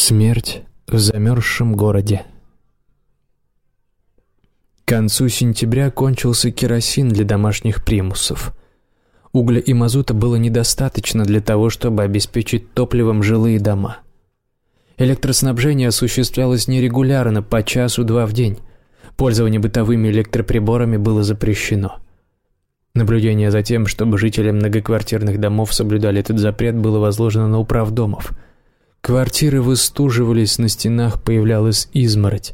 Смерть в замерзшем городе. К концу сентября кончился керосин для домашних примусов. Угля и мазута было недостаточно для того, чтобы обеспечить топливом жилые дома. Электроснабжение осуществлялось нерегулярно, по часу-два в день. Пользование бытовыми электроприборами было запрещено. Наблюдение за тем, чтобы жители многоквартирных домов соблюдали этот запрет, было возложено на управдомов. Квартиры выстуживались, на стенах появлялась изморозь.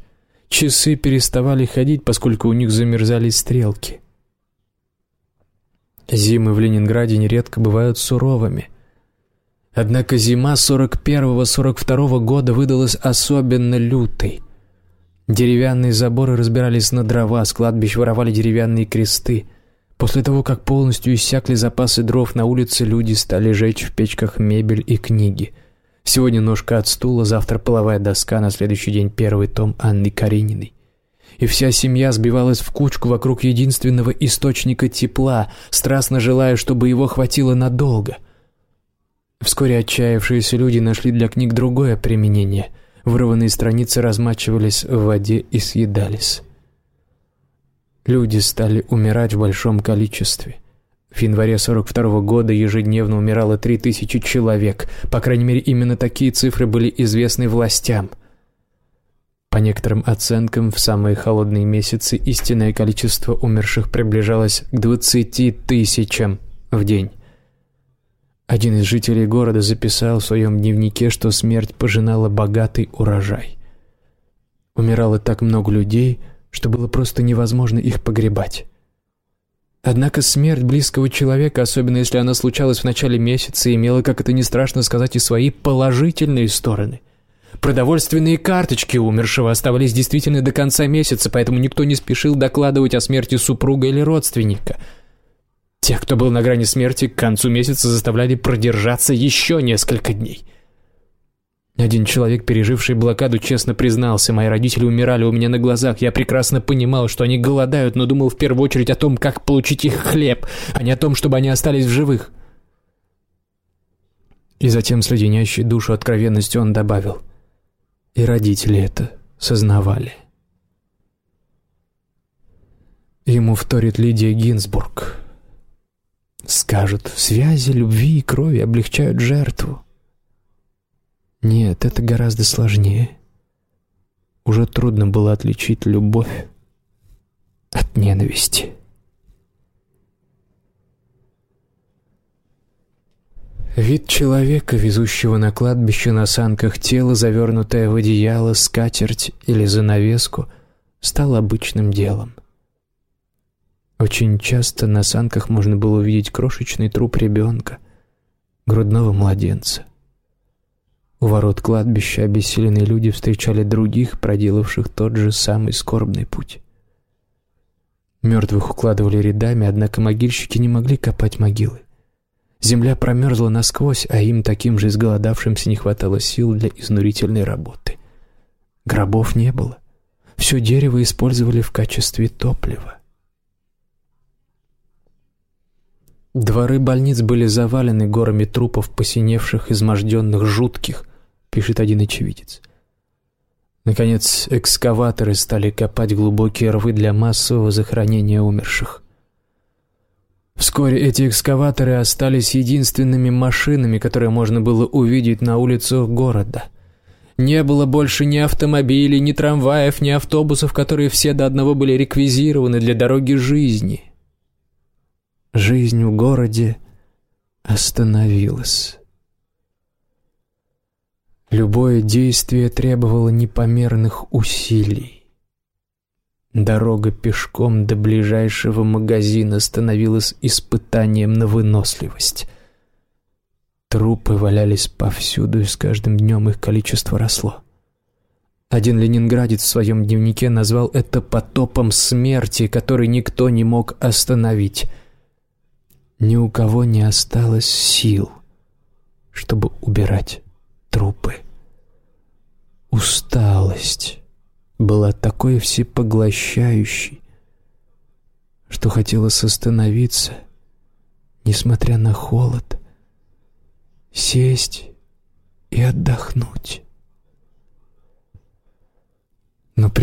Часы переставали ходить, поскольку у них замерзали стрелки. Зимы в Ленинграде нередко бывают суровыми. Однако зима 41-42 года выдалась особенно лютой. Деревянные заборы разбирались на дрова, с кладбищ воровали деревянные кресты. После того, как полностью иссякли запасы дров на улице, люди стали жечь в печках мебель и книги. Сегодня ножка от стула, завтра половая доска, на следующий день первый том Анны Карениной и вся семья сбивалась в кучку вокруг единственного источника тепла, страстно желая, чтобы его хватило надолго. Вскоре отчаявшиеся люди нашли для книг другое применение. Вырванные страницы размачивались в воде и съедались. Люди стали умирать в большом количестве. В январе 42 -го года ежедневно умирало 3000 человек. По крайней мере, именно такие цифры были известны властям – по некоторым оценкам, в самые холодные месяцы истинное количество умерших приближалось к 20 тысячам в день. Один из жителей города записал в своем дневнике, что смерть пожинала богатый урожай. Умирало так много людей, что было просто невозможно их погребать. Однако смерть близкого человека, особенно если она случалась в начале месяца, имела, как это не страшно сказать, и свои положительные стороны – Продовольственные карточки умершего оставались действительно до конца месяца, поэтому никто не спешил докладывать о смерти супруга или родственника. Тех, кто был на грани смерти, к концу месяца заставляли продержаться еще несколько дней. Один человек, переживший блокаду, честно признался, мои родители умирали у меня на глазах. Я прекрасно понимал, что они голодают, но думал в первую очередь о том, как получить их хлеб, а не о том, чтобы они остались в живых. И затем с леденящей душу откровенностью он добавил — и родители это сознавали. Ему вторит Лидия Гинзбург. Скажут, связи любви и крови облегчают жертву. Нет, это гораздо сложнее. Уже трудно было отличить любовь от ненависти. Вид человека, везущего на кладбище на санках тело, завернутое в одеяло, скатерть или занавеску, стал обычным делом. Очень часто на санках можно было увидеть крошечный труп ребенка, грудного младенца. У ворот кладбища обессиленные люди встречали других, проделавших тот же самый скорбный путь. Мертвых укладывали рядами, однако могильщики не могли копать могилы. Земля промерзла насквозь, а им, таким же изголодавшимся, не хватало сил для изнурительной работы. Гробов не было. Все дерево использовали в качестве топлива. Дворы больниц были завалены горами трупов, посиневших, изможденных, жутких, пишет один очевидец. Наконец, экскаваторы стали копать глубокие рвы для массового захоронения умерших. Вскоре эти экскаваторы остались единственными машинами, которые можно было увидеть на улицах города. Не было больше ни автомобилей, ни трамваев, ни автобусов, которые все до одного были реквизированы для дороги жизни. Жизнь в городе остановилась. Любое действие требовало непомерных усилий. Дорога пешком до ближайшего магазина становилась испытанием на выносливость. Трупы валялись повсюду, и с каждым днем их количество росло. Один ленинградец в своем дневнике назвал это потопом смерти, который никто не мог остановить. Ни у кого не осталось сил, чтобы убирать трупы. Усталость была такой всепоглощающей, что хотелось остановиться, несмотря на холод, сесть и отдохнуть.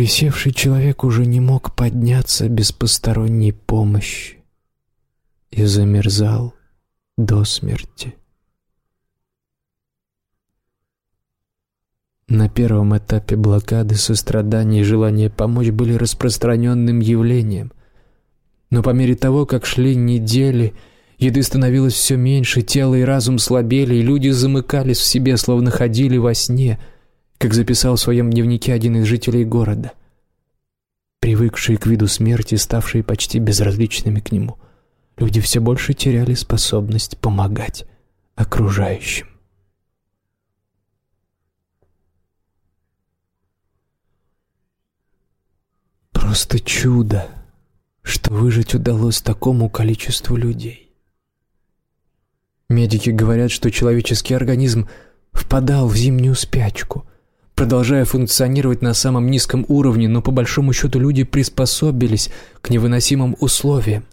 присевший человек уже не мог подняться без посторонней помощи и замерзал до смерти. На первом этапе блокады сострадание и желание помочь были распространенным явлением. Но по мере того, как шли недели, еды становилось все меньше, тело и разум слабели, и люди замыкались в себе, словно ходили во сне, как записал в своем дневнике один из жителей города. Привыкшие к виду смерти, ставшие почти безразличными к нему, люди все больше теряли способность помогать окружающим. Просто чудо, что выжить удалось такому количеству людей. Медики говорят, что человеческий организм впадал в зимнюю спячку, продолжая функционировать на самом низком уровне, но по большому счету люди приспособились к невыносимым условиям.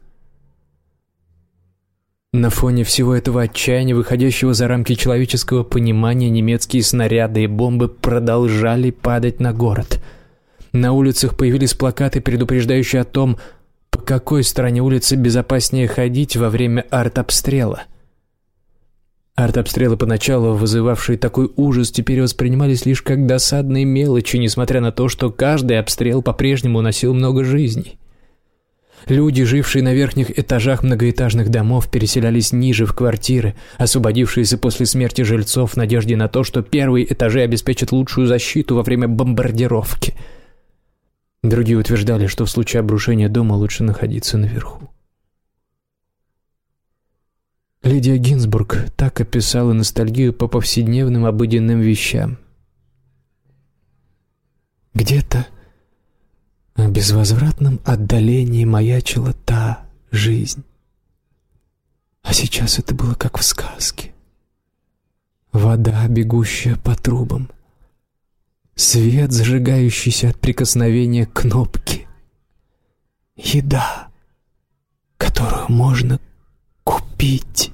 На фоне всего этого отчаяния, выходящего за рамки человеческого понимания, немецкие снаряды и бомбы продолжали падать на город – на улицах появились плакаты, предупреждающие о том, по какой стороне улицы безопаснее ходить во время артобстрела. Артобстрелы, поначалу вызывавшие такой ужас, теперь воспринимались лишь как досадные мелочи, несмотря на то, что каждый обстрел по-прежнему уносил много жизней. Люди, жившие на верхних этажах многоэтажных домов, переселялись ниже в квартиры, освободившиеся после смерти жильцов в надежде на то, что первые этажи обеспечат лучшую защиту во время бомбардировки – Другие утверждали, что в случае обрушения дома лучше находиться наверху. Лидия Гинзбург так описала ностальгию по повседневным обыденным вещам. Где-то безвозвратном отдалении маячила та жизнь. А сейчас это было как в сказке. Вода, бегущая по трубам, Свет, зажигающийся от прикосновения кнопки. Еда, которую можно купить.